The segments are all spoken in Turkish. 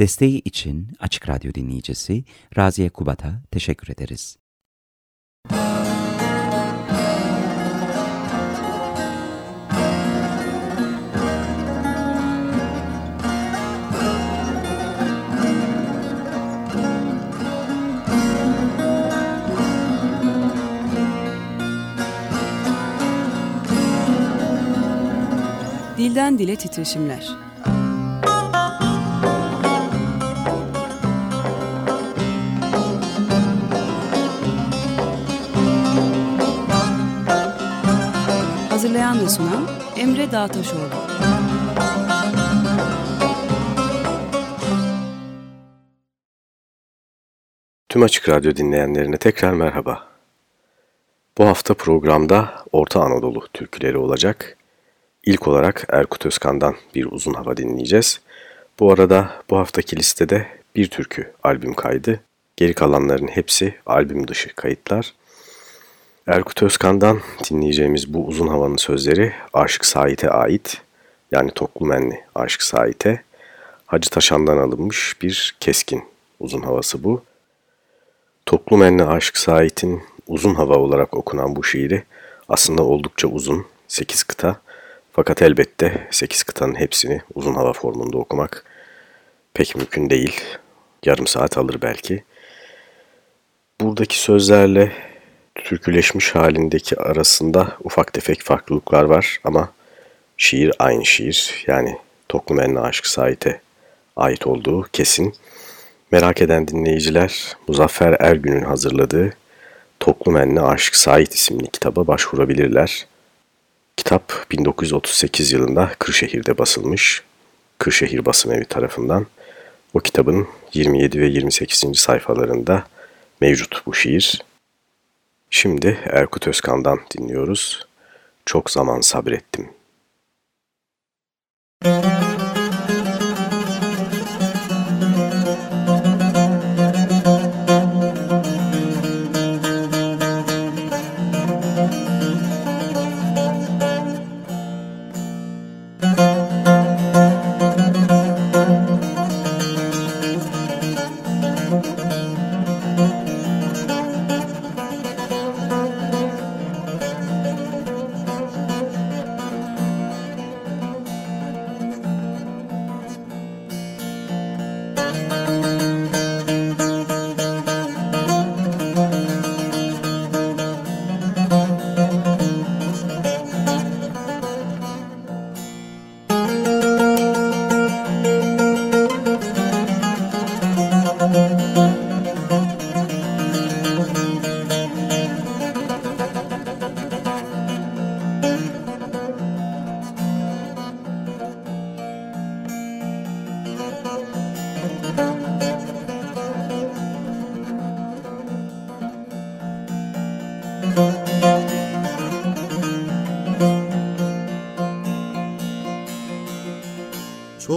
Desteği için Açık Radyo dinleyicisi Raziye Kubat'a teşekkür ederiz. Dilden Dile Titreşimler Hazırlayan ve sunan Emre Dağtaşoğlu. Tüm Açık Radyo dinleyenlerine tekrar merhaba. Bu hafta programda Orta Anadolu türküleri olacak. İlk olarak Erkut Özkan'dan bir uzun hava dinleyeceğiz. Bu arada bu haftaki listede bir türkü albüm kaydı. Geri kalanların hepsi albüm dışı kayıtlar. Erkut Özkan'dan dinleyeceğimiz bu uzun havanın sözleri Aşık Sait'e ait yani Toklumenli Aşık Sait'e Hacı Taşan'dan alınmış bir keskin uzun havası bu. Toklumenli Aşık Sait'in uzun hava olarak okunan bu şiiri aslında oldukça uzun, 8 kıta. Fakat elbette 8 kıtanın hepsini uzun hava formunda okumak pek mümkün değil. Yarım saat alır belki. Buradaki sözlerle türküleşmiş halindeki arasında ufak tefek farklılıklar var ama şiir aynı şiir. Yani Toklumenli Aşk Sait'e ait olduğu kesin. Merak eden dinleyiciler Muzaffer Ergün'ün hazırladığı Toklumenli Aşık Sait isimli kitaba başvurabilirler. Kitap 1938 yılında Kırşehir'de basılmış. Kırşehir Basım Evi tarafından. O kitabın 27 ve 28. sayfalarında mevcut bu şiir. Şimdi Erkut Özkan'dan dinliyoruz. Çok zaman sabrettim. Müzik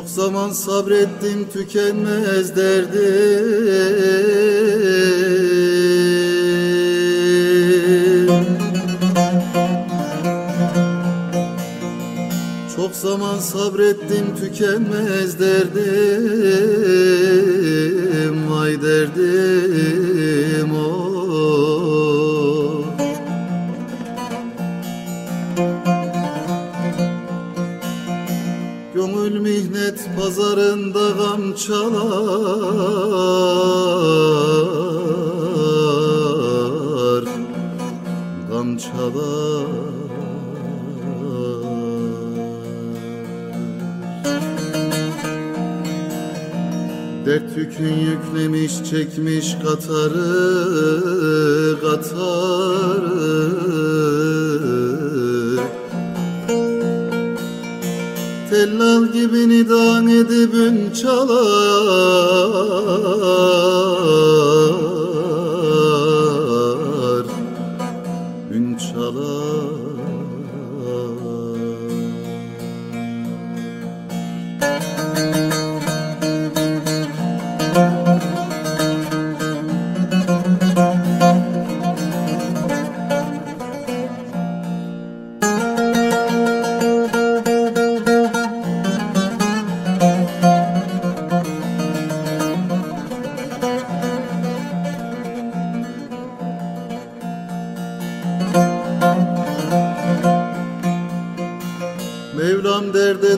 zaman sabrettim tükenmez derdim. Çok zaman sabrettim tükenmez derdim. Vay derdim çalar Gam çalar. Dert yükün yüklemiş çekmiş katarı katarı Tellal gibi nidan edibün çalar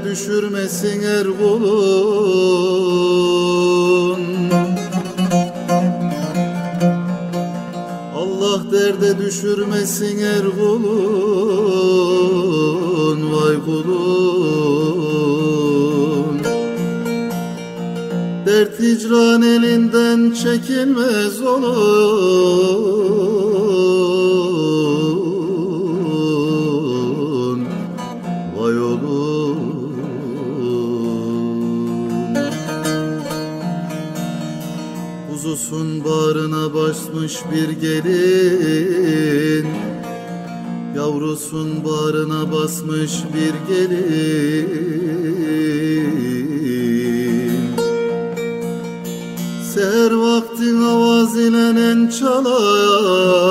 düşürmesin Ergul'un Allah derde düşürmesin Ergul'un Vay kulun. Dert hicran elinden çekilmez olun bağrına basmış bir gelin. Yavrusun bağrına basmış bir gelin. Seher vaktin avaz ile çalar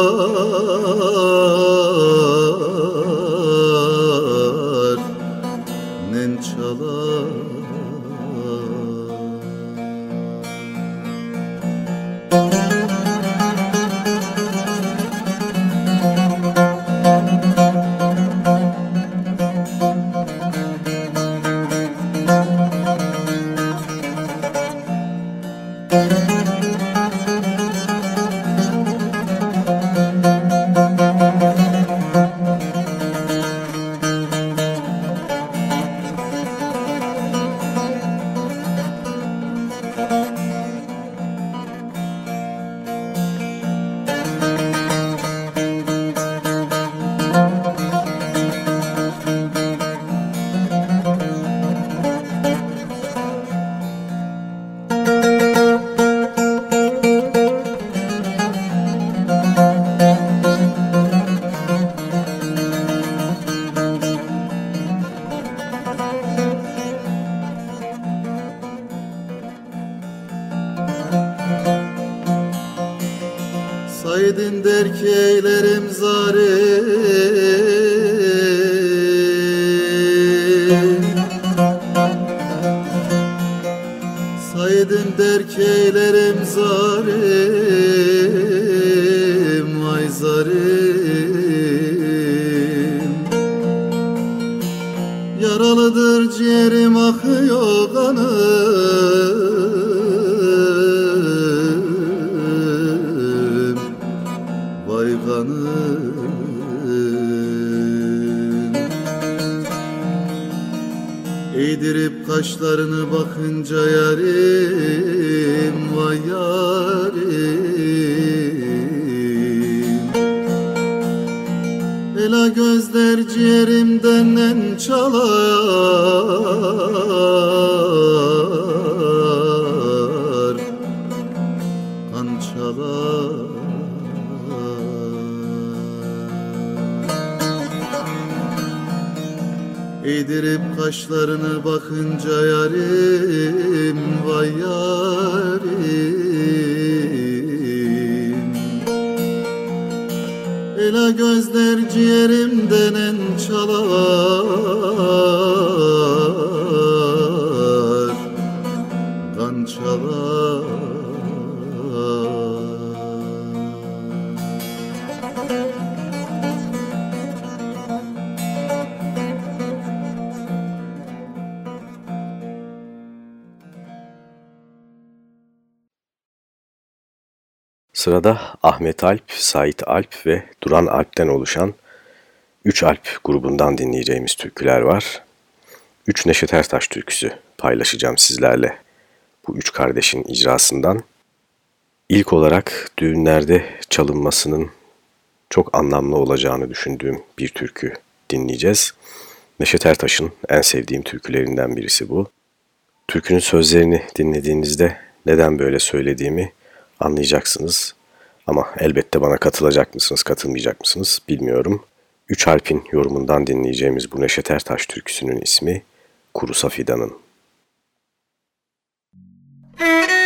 Ela gözler ciğerimden en çalar Sırada Ahmet Alp, Sait Alp ve Duran Alp'ten oluşan 3 Alp grubundan dinleyeceğimiz türküler var. 3 Neşet Ertaş türküsü paylaşacağım sizlerle bu üç kardeşin icrasından. İlk olarak düğünlerde çalınmasının çok anlamlı olacağını düşündüğüm bir türkü dinleyeceğiz. Neşet Ertaş'ın en sevdiğim türkülerinden birisi bu. Türkünün sözlerini dinlediğinizde neden böyle söylediğimi anlayacaksınız. Ama elbette bana katılacak mısınız, katılmayacak mısınız bilmiyorum. Üç Alp'in yorumundan dinleyeceğimiz bu Neşet Ertaş türküsünün ismi Kuru Safidan'ın. Thank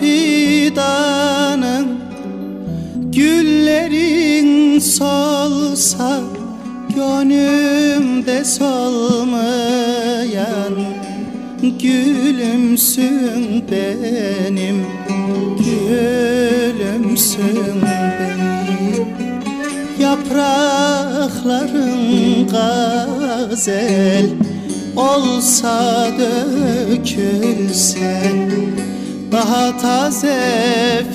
fidanın Güllerin solsa Gönlümde solmayan Gülümsün benim Gülümsün benim. Yaprakların gazel Olsa dökülse Daha taze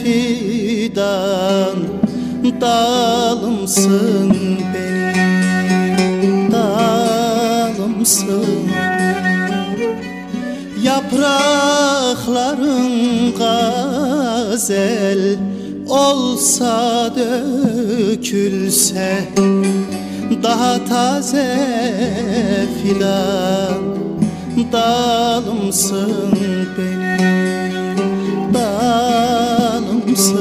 fidan Dalımsın benim Dalımsın. Yaprakların gazel olsa dökülse Daha taze fidan dalımsın benim Dalımsın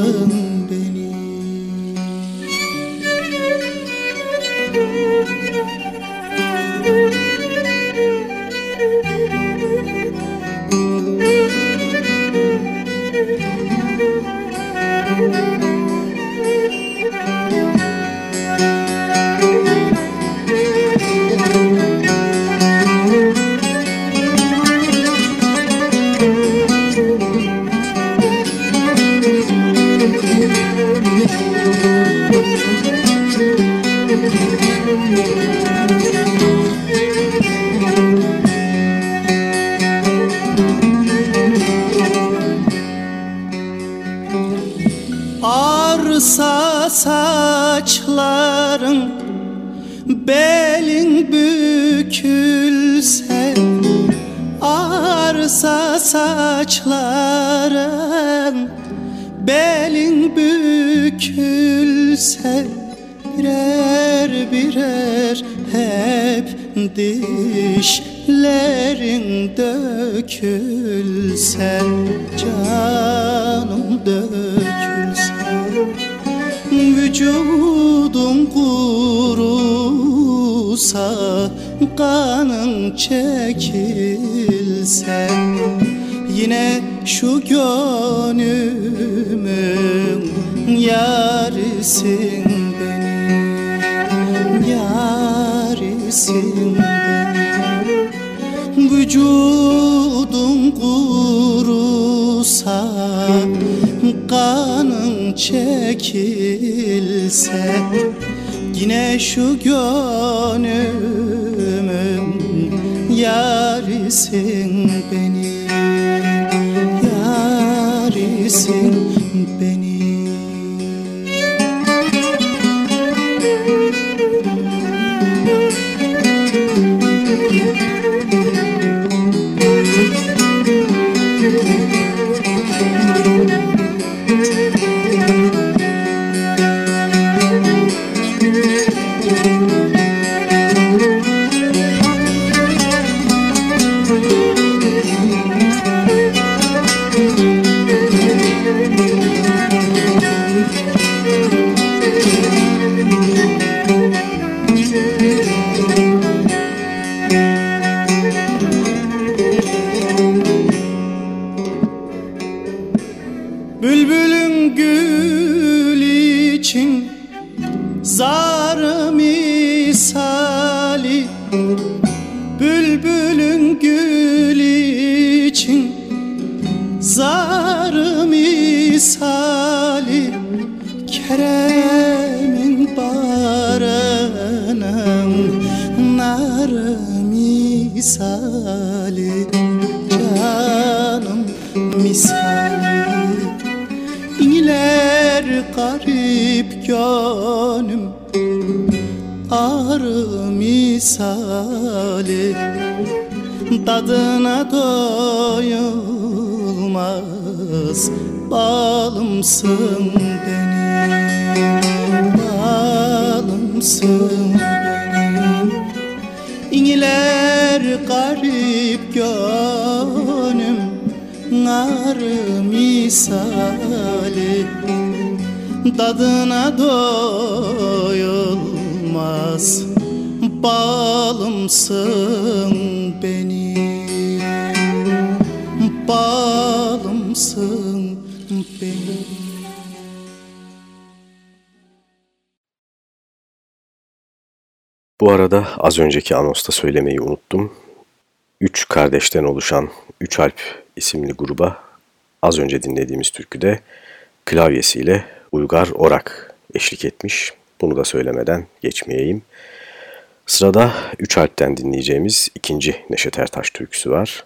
saçların belin bükülse Birer birer hep dişlerin dökülse Canım dökülse Vücudum kurusa Kanın çekilse Yine şu gönlümün yarisin benim Yarisin benim. Vücudum kurusa Kanın çekilse Yine şu gönlümün yarisin Yarisin Bu arada az önceki anosta söylemeyi unuttum. Üç kardeşten oluşan Üç Alp isimli gruba az önce dinlediğimiz türküde klavyesiyle Uygar Orak eşlik etmiş. Bunu da söylemeden geçmeyeyim. Sırada Üç Alp'ten dinleyeceğimiz ikinci Neşet Ertaş türküsü var.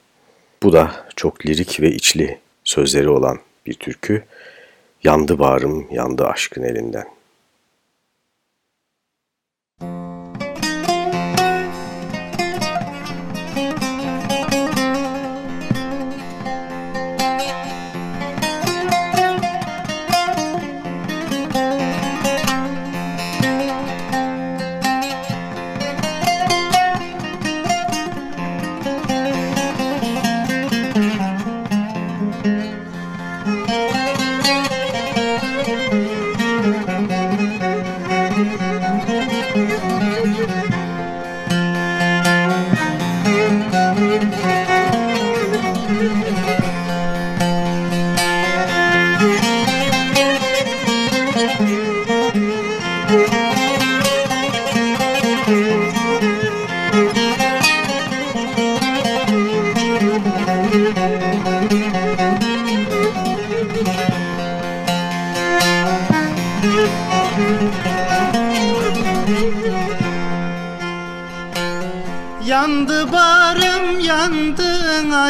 Bu da çok lirik ve içli sözleri olan bir türkü. Yandı bağrım, yandı aşkın elinden.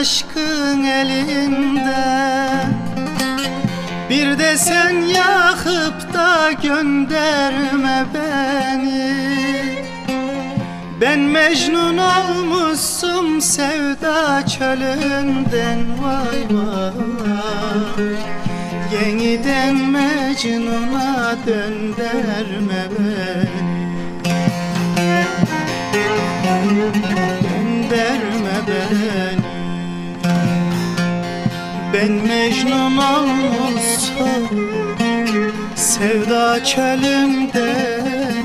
Aşkın elinde. Bir de sen yakıp da gönderme beni. Ben Mecnun olmuşsum sevda çölünden vay vay. Yeniden Mecnun'a dönderme beni. Gönderme beni Ben Mecnun olmuşsam Sevda çölümden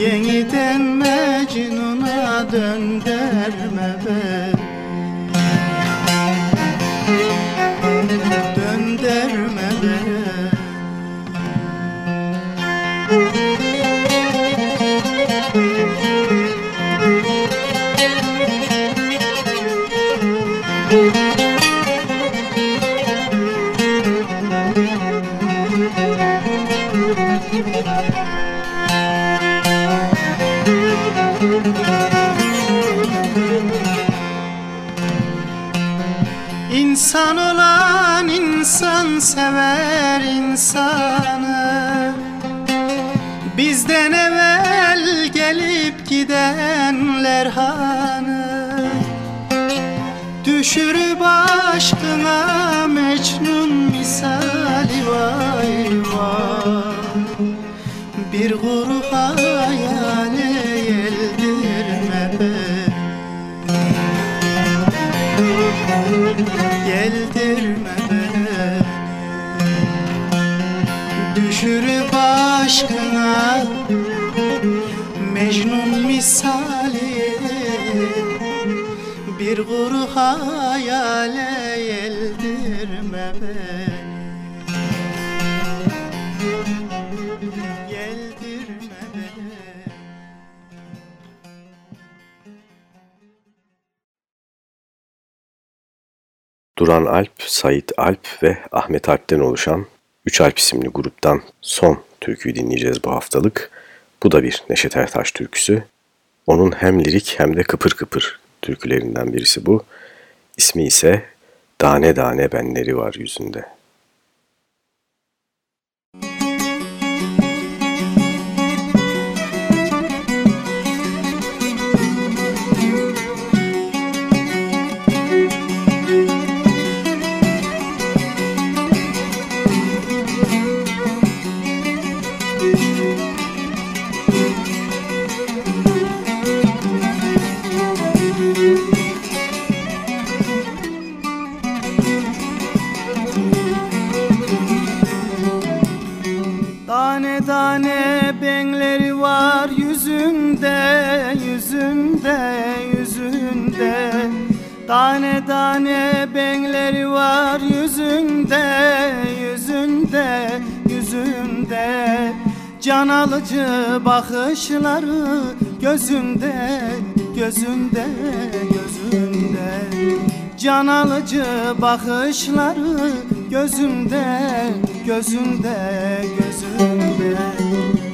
Yeniden Mecnun'a dönderme beni insan sever insanı. Bizden evvel gelip gidenler hanı. Düşürüp aşkına Mecnun misali vay vay. Bir kuru hayale yeldirme beni Geldirme Düşürüp aşkına. Mecnun misali Bir kuru hayale Geldirme beni Duran Alp, Sait Alp ve Ahmet Alp'ten oluşan Üç Alp isimli gruptan son türküyü dinleyeceğiz bu haftalık. Bu da bir Neşet Ertaş türküsü. Onun hem lirik hem de kıpır kıpır türkülerinden birisi bu. İsmi ise Dane Dane Benleri Var Yüzünde. Tane tane benleri var yüzünde yüzünde yüzünde. Can alıcı bakışları gözünde gözünde gözünde. Can alıcı bakışları gözünde gözünde gözünde.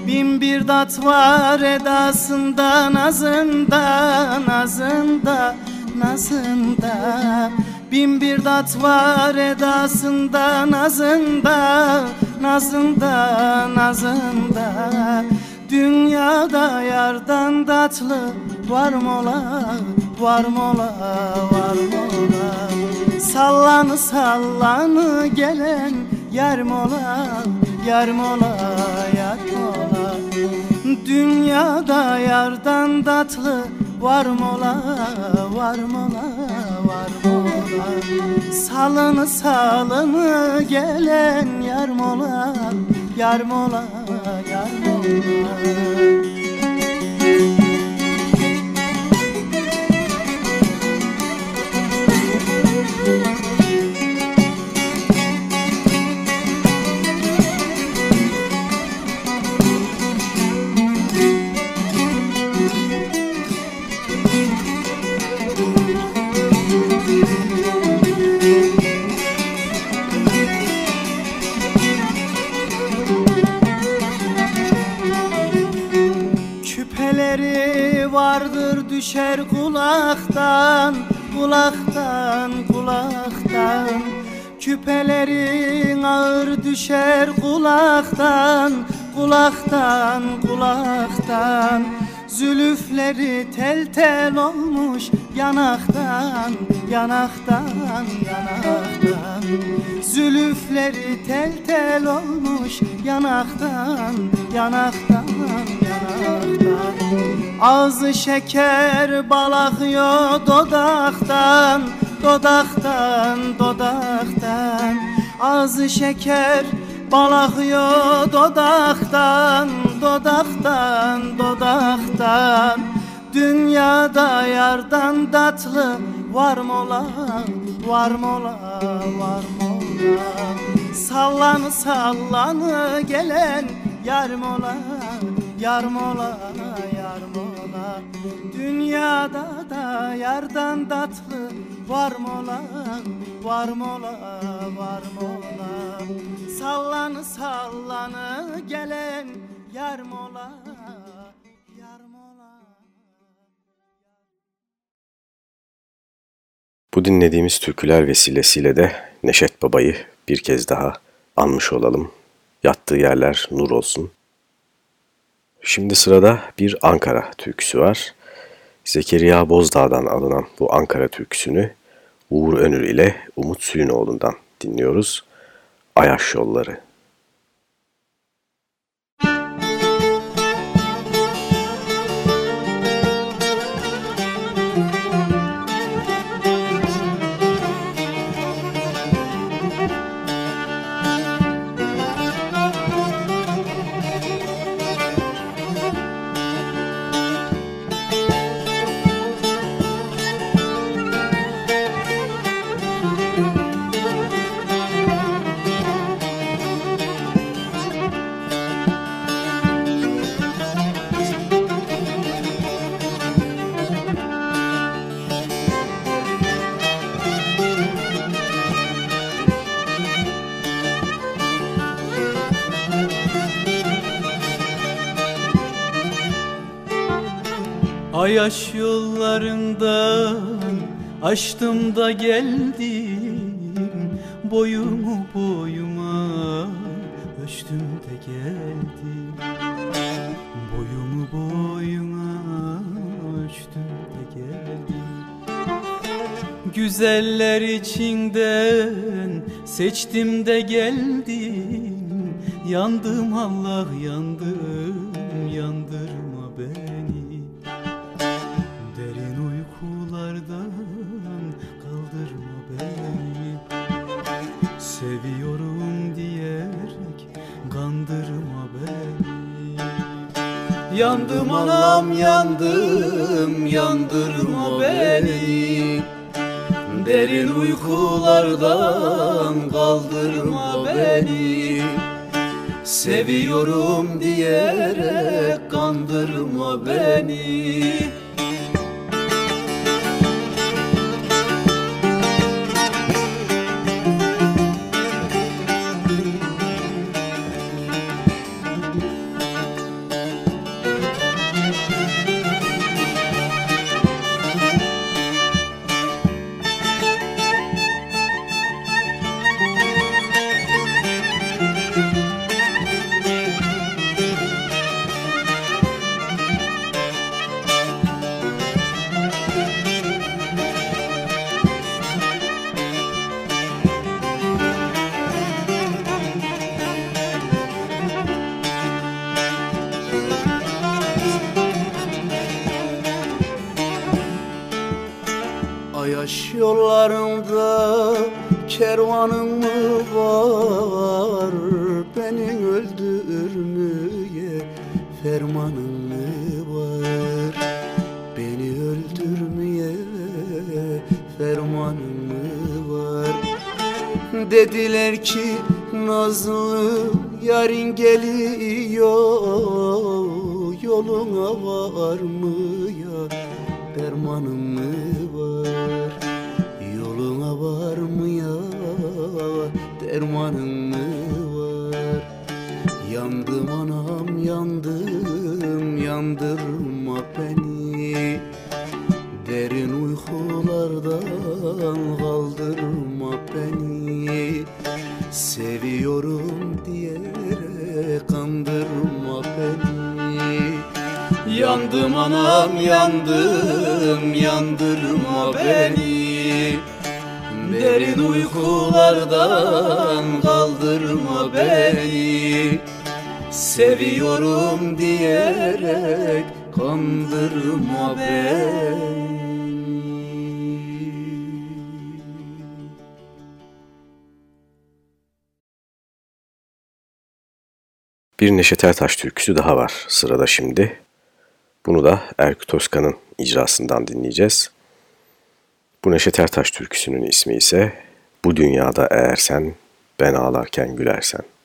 Bin bir tat var edasında nazında nazında nazında Bin bir tat var edasında nazında nazında nazında. Dünyada yardan tatlı var mola var mola var mola. Sallanı sallanı gelen yer mola yar mola yar mola Dünyada yardan tatlı var mola var mola var mola. Salını salını gelen yar mola yar mola yar mola vardır düşer kulaktan Kulaktan kulaktan. Küpelerin ağır düşer kulaktan Kulaktan kulaktan. Zülüfleri tel tel olmuş yanaktan Yanaktan yanaktan. Zülüfleri tel tel olmuş yanaktan Yanaktan yanaktan Ağzı şeker bal akıyor dodaktan Dodaktan dodaktan Ağzı şeker bal akıyor dodaktan Dodaktan dodaktan Dünyada yardan tatlı var mola Var mola var mola Sallanı sallanı gelen yar mola Yar mola yar mola Dünyada da yardan tatlı var mola Var mola var mola Sallanı sallanı gelen Yar mola Bu dinlediğimiz türküler vesilesiyle de Neşet Baba'yı bir kez daha anmış olalım. Yattığı yerler nur olsun. Şimdi sırada bir Ankara türküsü var. Zekeriya Bozdağ'dan alınan bu Ankara türküsünü Uğur Önür ile Umut Suyunoğlu'ndan dinliyoruz. Ayaş Yolları. Yollarından açtım da geldim Boyumu boyuma ölçtüm de geldim. Boyumu boyuma ölçtüm de geldim. Güzeller içinden seçtim de geldim. Yandım Allah yandım yandım yandırma beni. Derin uykulardan kaldırma beni. Seviyorum diyerek Seviyorum diyerek kandırma beni Bir Neşet Ertaş türküsü daha var sırada şimdi. Bunu da Erkut Özkan'ın icrasından dinleyeceğiz. Bu Neşet Ertaş türküsünün ismi ise Bu Dünyada Eğer Sen Ben Ağlarken Gülersen.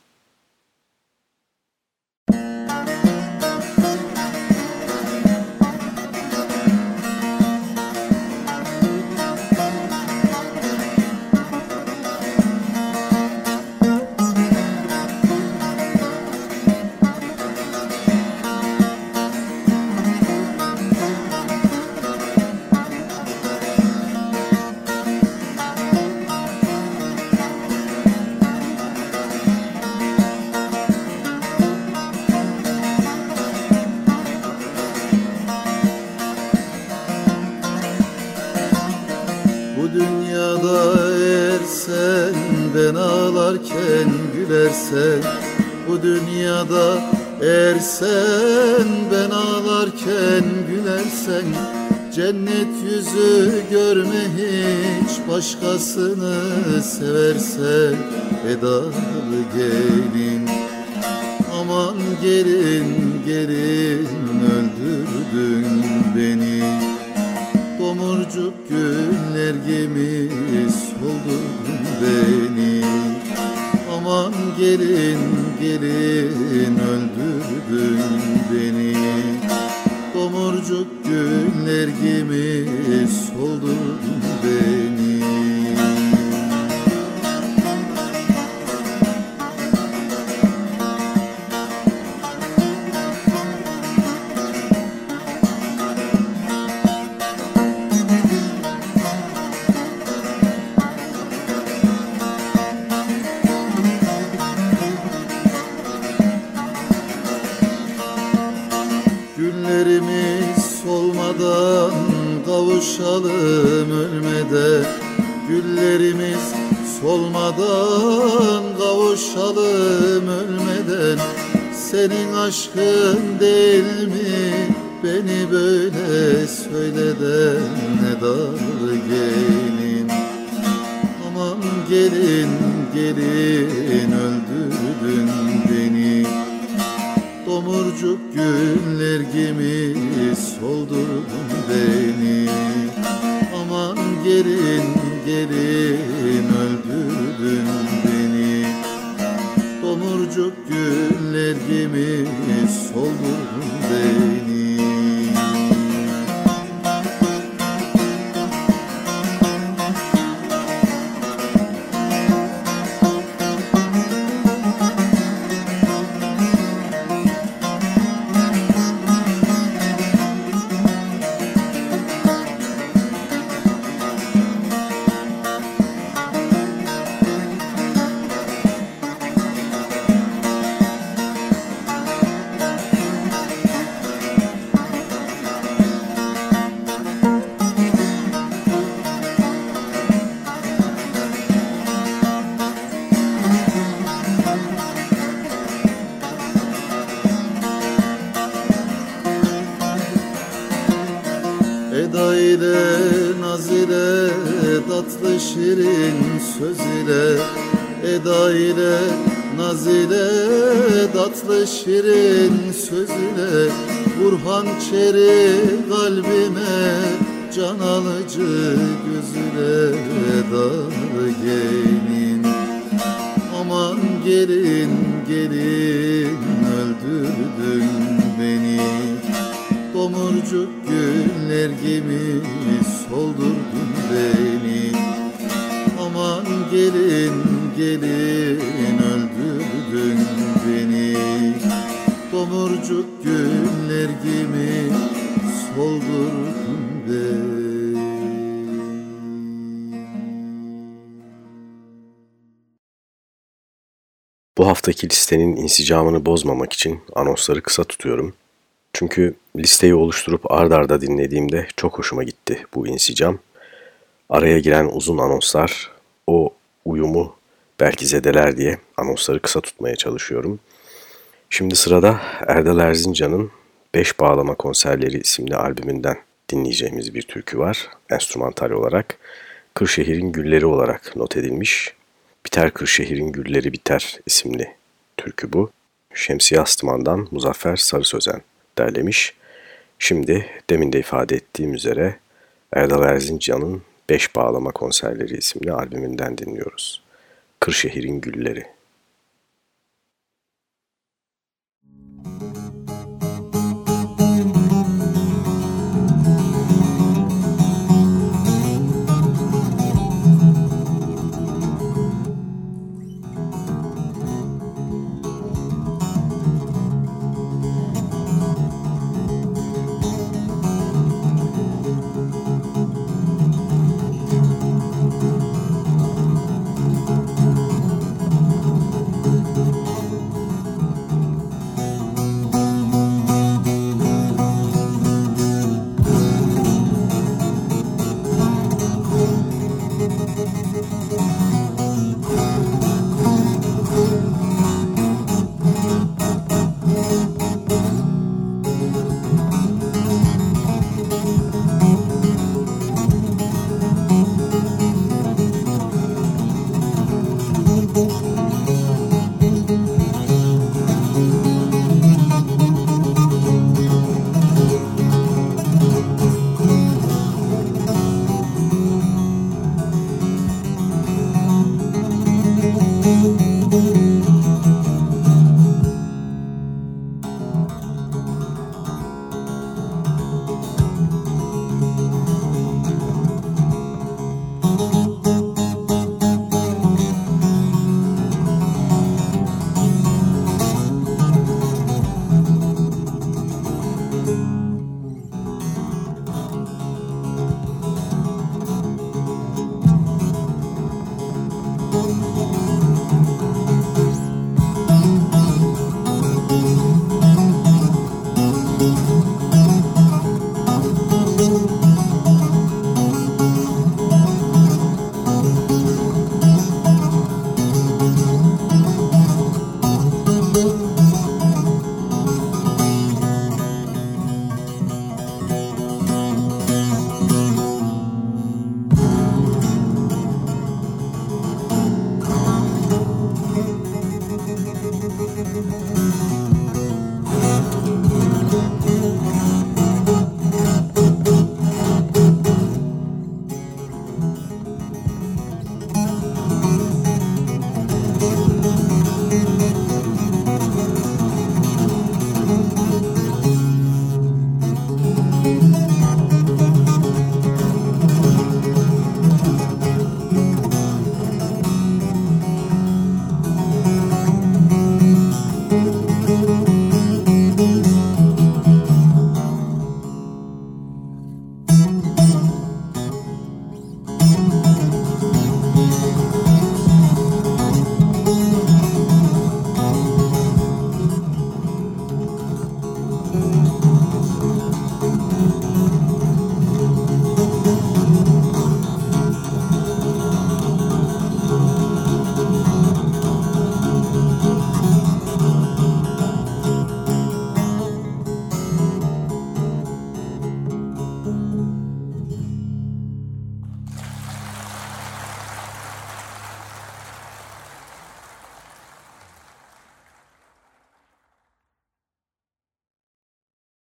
Gülersen Bu dünyada eğer sen ben ağlarken gülersen Cennet yüzü görme hiç başkasını seversen Edalı gelin Aman gelin gelin öldürdün beni. Domurcuk günler gibi soldurdun beni Aman gelin gelin öldürdün beni. Domurcuk günler gibi soldurdun beni aşkı şirin söz ile Burhan çeri listenin insicamını bozmamak için anonsları kısa tutuyorum. Çünkü listeyi oluşturup ard arda dinlediğimde çok hoşuma gitti bu insicam. Araya giren uzun anonslar o uyumu belki zedeler diye anonsları kısa tutmaya çalışıyorum. Şimdi sırada Erdal Erzincan'ın Beş Bağlama Konserleri isimli albümünden dinleyeceğimiz bir türkü var. Enstrümantal olarak Kırşehir'in Gülleri olarak not edilmiş. Biter Kırşehir'in Gülleri Biter isimli türkü bu. Şemsiye Astıman'dan Muzaffer Sarı Sözen derlemiş. Şimdi demin de ifade ettiğim üzere Erdal Erzincan'ın Beş Bağlama Konserleri isimli albümünden dinliyoruz. Kırşehir'in Gülleri.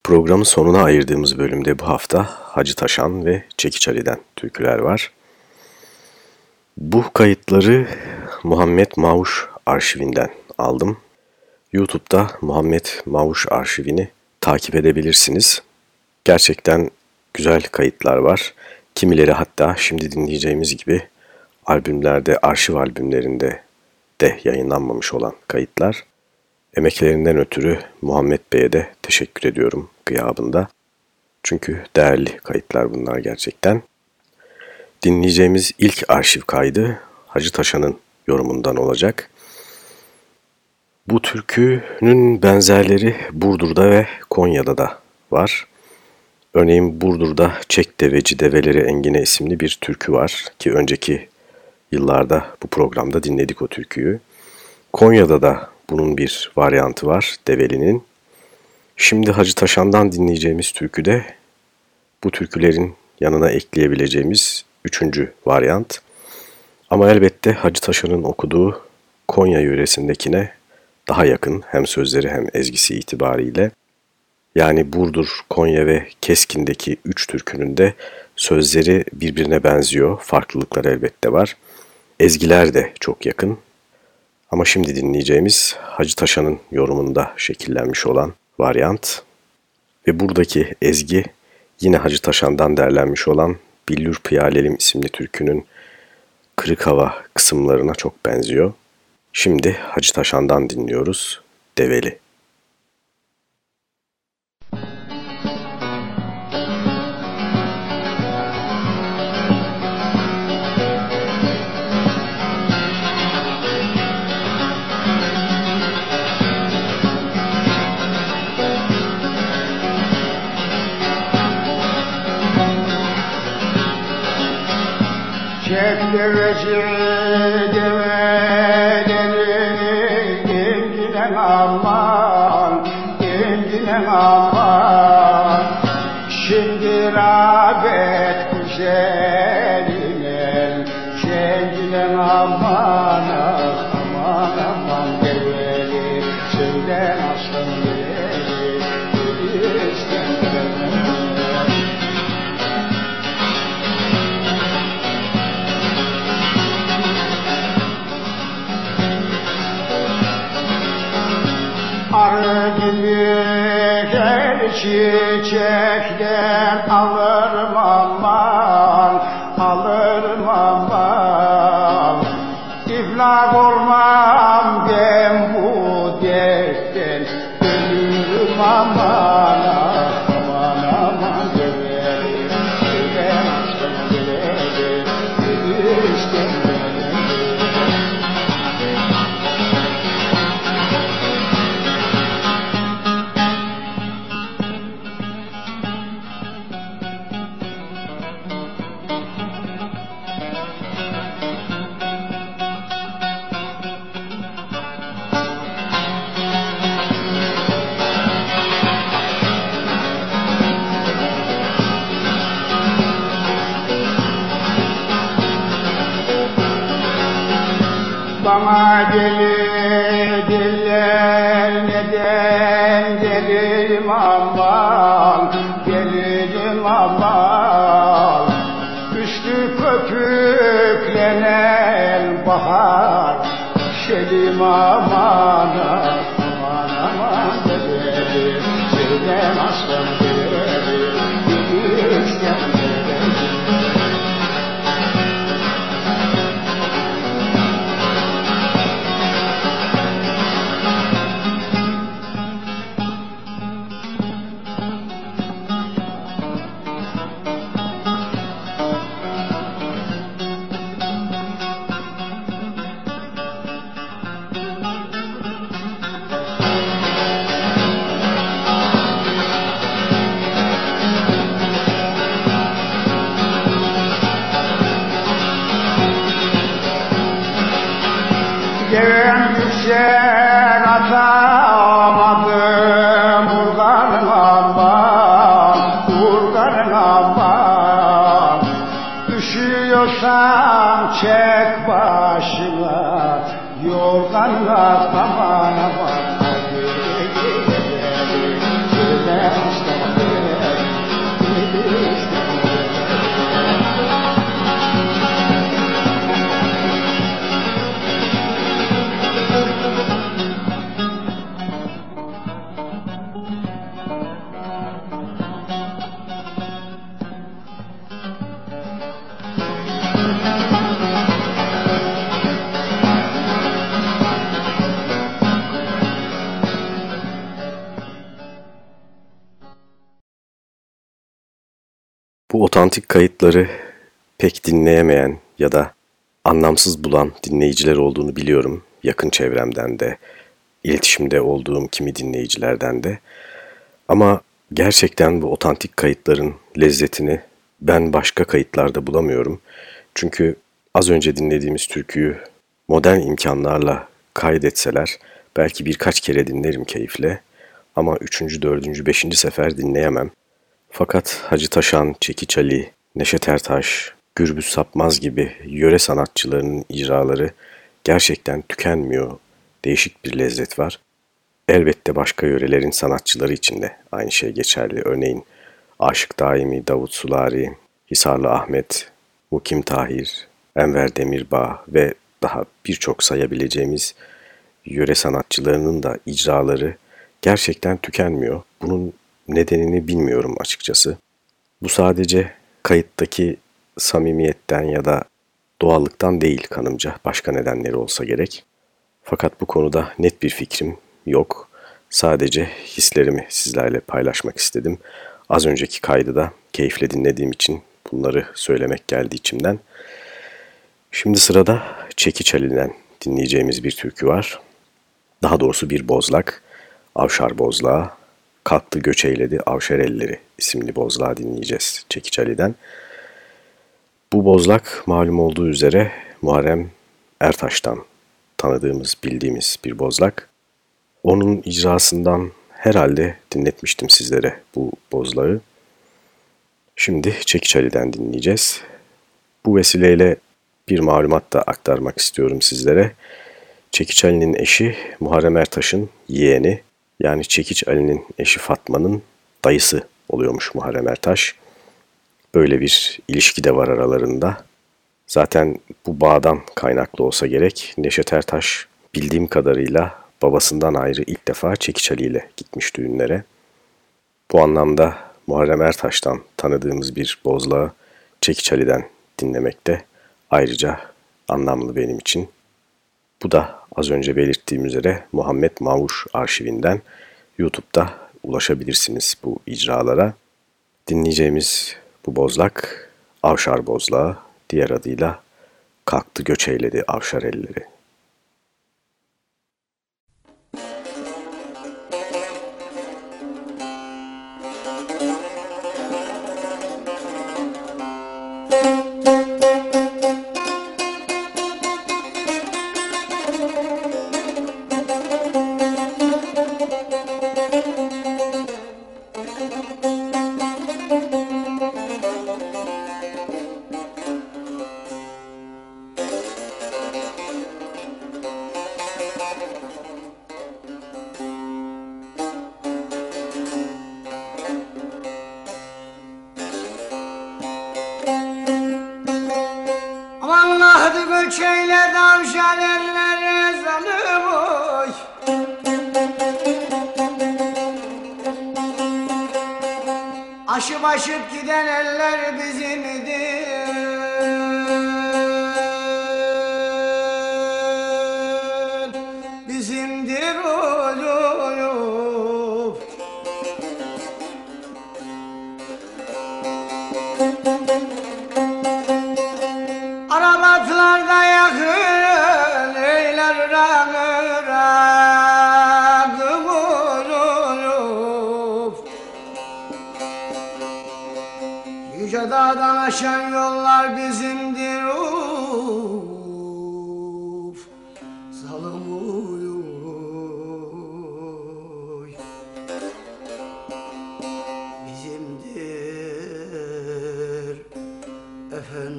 Programın sonuna ayırdığımız bölümde bu hafta Hacı Taşan ve Çekiç Ali'den türküler var. Bu kayıtları Muhammed Mavuş arşivinden aldım. YouTube'da Muhammed Mavuş arşivini takip edebilirsiniz. Gerçekten güzel kayıtlar var. Kimileri hatta şimdi dinleyeceğimiz gibi albümlerde, arşiv albümlerinde de yayınlanmamış olan kayıtlar. Emeklerinden ötürü Muhammed Bey'e de teşekkür ediyorum gıyabında. Çünkü değerli kayıtlar bunlar gerçekten. Dinleyeceğimiz ilk arşiv kaydı Hacı Taşan'ın yorumundan olacak. Bu türkünün benzerleri Burdur'da ve Konya'da da var. Örneğin Burdur'da Çek Deveci Develeri Engine isimli bir türkü var ki önceki yıllarda bu programda dinledik o türküyü. Konya'da da bunun bir varyantı var Develi'nin. Şimdi Hacı Taşan'dan dinleyeceğimiz türkü de bu türkülerin yanına ekleyebileceğimiz üçüncü varyant. Ama elbette Hacı Taşan'ın okuduğu Konya yöresindekine daha yakın hem sözleri hem ezgisi itibariyle. Yani Burdur, Konya ve Keskin'deki üç türkünün de sözleri birbirine benziyor. Farklılıklar elbette var. Ezgiler de çok yakın. Ama şimdi dinleyeceğimiz Hacı Taşan'ın yorumunda şekillenmiş olan varyant ve buradaki ezgi yine Hacı Taşan'dan derlenmiş olan Billur Piyalelim isimli türkünün kırık hava kısımlarına çok benziyor. Şimdi Hacı Taşan'dan dinliyoruz Develi. Alırım aman, alırım aman. İflak olmam ben bu dertten, Gelen yüksek atamadım. Urganın aman, urganın aman Üşüyorsan çek başına Yorganın aman otantik kayıtları pek dinleyemeyen ya da anlamsız bulan dinleyiciler olduğunu biliyorum. Yakın çevremden de, iletişimde olduğum kimi dinleyicilerden de. Ama gerçekten bu otantik kayıtların lezzetini ben başka kayıtlarda bulamıyorum. Çünkü az önce dinlediğimiz türküyü modern imkanlarla kaydetseler belki birkaç kere dinlerim keyifle ama üçüncü, dördüncü, beşinci sefer dinleyemem. Fakat Hacı Taşan, Çekiç Ali, Neşet Ertaş, Gürbüz Sapmaz gibi yöre sanatçılarının icraları gerçekten tükenmiyor. Değişik bir lezzet var. Elbette başka yörelerin sanatçıları için de aynı şey geçerli. Örneğin Aşık Daimi, Davut Sulari, Hisarlı Ahmet, Mukim Tahir, Enver Demirbağ ve daha birçok sayabileceğimiz yöre sanatçılarının da icraları gerçekten tükenmiyor. Bunun nedenini bilmiyorum açıkçası. Bu sadece kayıttaki samimiyetten ya da doğallıktan değil kanımca. Başka nedenleri olsa gerek. Fakat bu konuda net bir fikrim yok. Sadece hislerimi sizlerle paylaşmak istedim. Az önceki kaydı da keyifle dinlediğim için bunları söylemek geldi içimden. Şimdi sırada Çekiç Ali'den dinleyeceğimiz bir türkü var. Daha doğrusu bir bozlak. Avşar Bozlağı. Kalktı göç eyledi Avşar Elleri isimli bozlağı dinleyeceğiz Çekiç Ali'den. Bu bozlak malum olduğu üzere Muharrem Ertaş'tan tanıdığımız, bildiğimiz bir bozlak. Onun icrasından herhalde dinletmiştim sizlere bu bozlağı. Şimdi Çekiç Ali'den dinleyeceğiz. Bu vesileyle bir malumat da aktarmak istiyorum sizlere. Çekiç Ali'nin eşi Muharrem Ertaş'ın yeğeni yani Çekiç Ali'nin eşi Fatma'nın dayısı oluyormuş Muharrem Ertaş. Böyle bir ilişki de var aralarında. Zaten bu bağdan kaynaklı olsa gerek Neşet Ertaş bildiğim kadarıyla babasından ayrı ilk defa Çekiç Ali ile gitmiş düğünlere. Bu anlamda Muharrem Ertaş'tan tanıdığımız bir bozlağı Çekiç Ali'den dinlemek de ayrıca anlamlı benim için. Bu da az önce belirttiğim üzere Muhammed Mavuş arşivinden YouTube'da ulaşabilirsiniz bu icralara. Dinleyeceğimiz bu bozlak Avşar Bozlağı diğer adıyla Kalktı Göç Eyledi Avşar Elleri.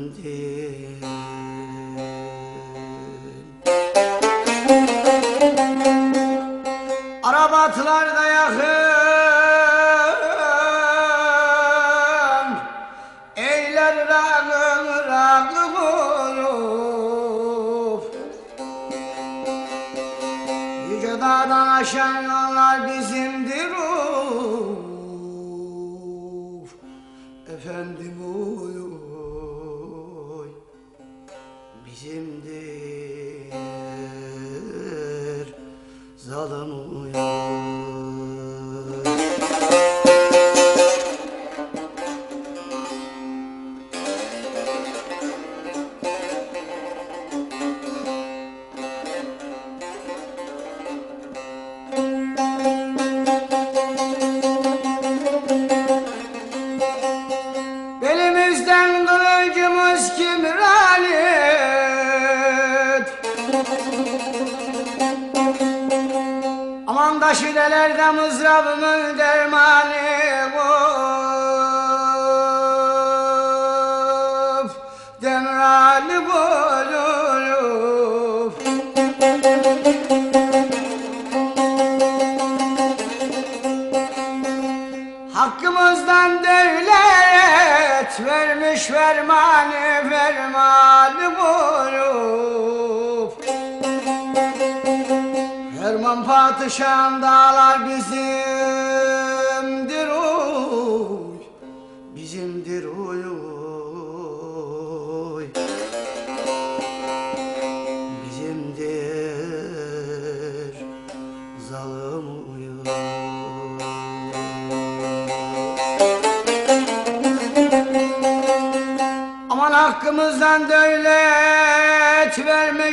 J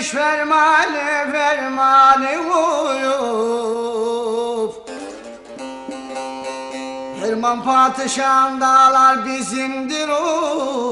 vermiş fermanı fermanı uyup. Herman padişahın dağlar bizimdir uf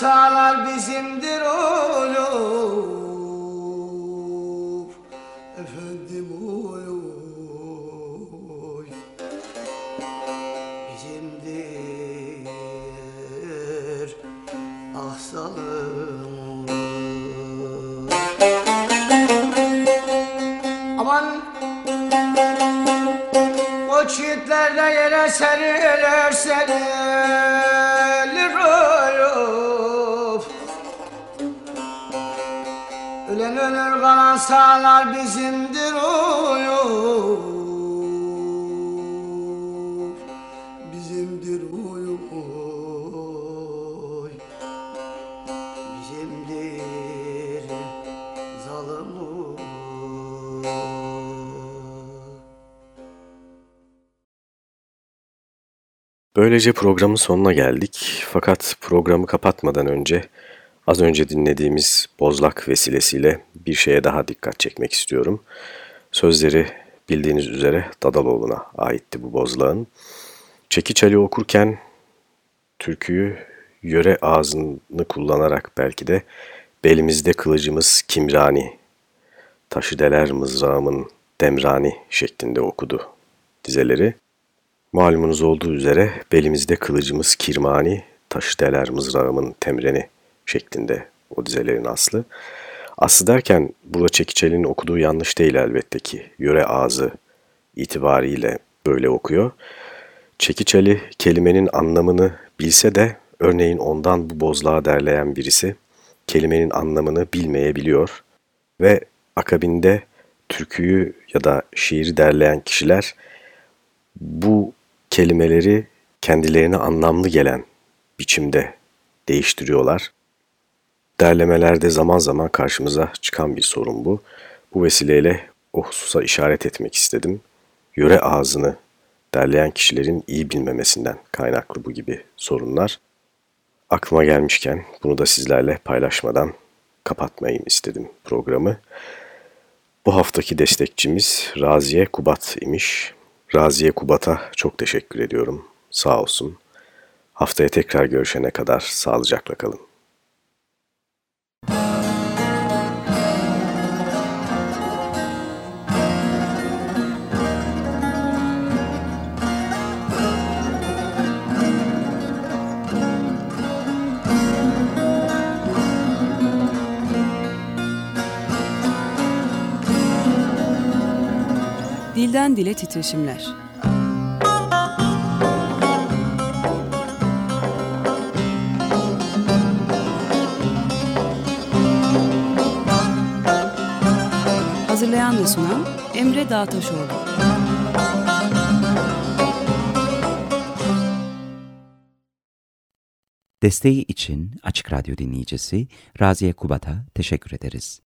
sağlar bizimdir oyup Efendim oy Bizimdir ah salım Aman o çiğitlerde yere serilir serilir kalan sağlar bizimdir oyuf Bizimdir oy Bizimdir zalim oy Böylece programın sonuna geldik. Fakat programı kapatmadan önce az önce dinlediğimiz Bozlak vesilesiyle bir şeye daha dikkat çekmek istiyorum. Sözleri bildiğiniz üzere Dadaloğlu'na aitti bu Bozlak'ın. Çekiç Ali okurken türküyü yöre ağzını kullanarak belki de belimizde kılıcımız kimrani, taşı deler mızrağımın demrani şeklinde okudu dizeleri. Malumunuz olduğu üzere belimizde kılıcımız kirmani, taşı deler mızrağımın temreni şeklinde o dizelerin aslı. Aslı derken burada Çekiçeli'nin okuduğu yanlış değil elbette ki. Yöre ağzı itibariyle böyle okuyor. Çekiçeli kelimenin anlamını bilse de örneğin ondan bu bozlağı derleyen birisi kelimenin anlamını bilmeyebiliyor ve akabinde türküyü ya da şiiri derleyen kişiler bu kelimeleri kendilerine anlamlı gelen biçimde değiştiriyorlar. Derlemelerde zaman zaman karşımıza çıkan bir sorun bu. Bu vesileyle o hususa işaret etmek istedim. Yöre ağzını derleyen kişilerin iyi bilmemesinden kaynaklı bu gibi sorunlar. Aklıma gelmişken bunu da sizlerle paylaşmadan kapatmayayım istedim programı. Bu haftaki destekçimiz Raziye Kubat imiş. Raziye Kubat'a çok teşekkür ediyorum. Sağ olsun. Haftaya tekrar görüşene kadar sağlıcakla kalın. Dilden Dile Titreşimler Hazırlayan ve sunan Emre Dağtaşoğlu Desteği için Açık Radyo dinleyicisi Raziye Kubat'a teşekkür ederiz.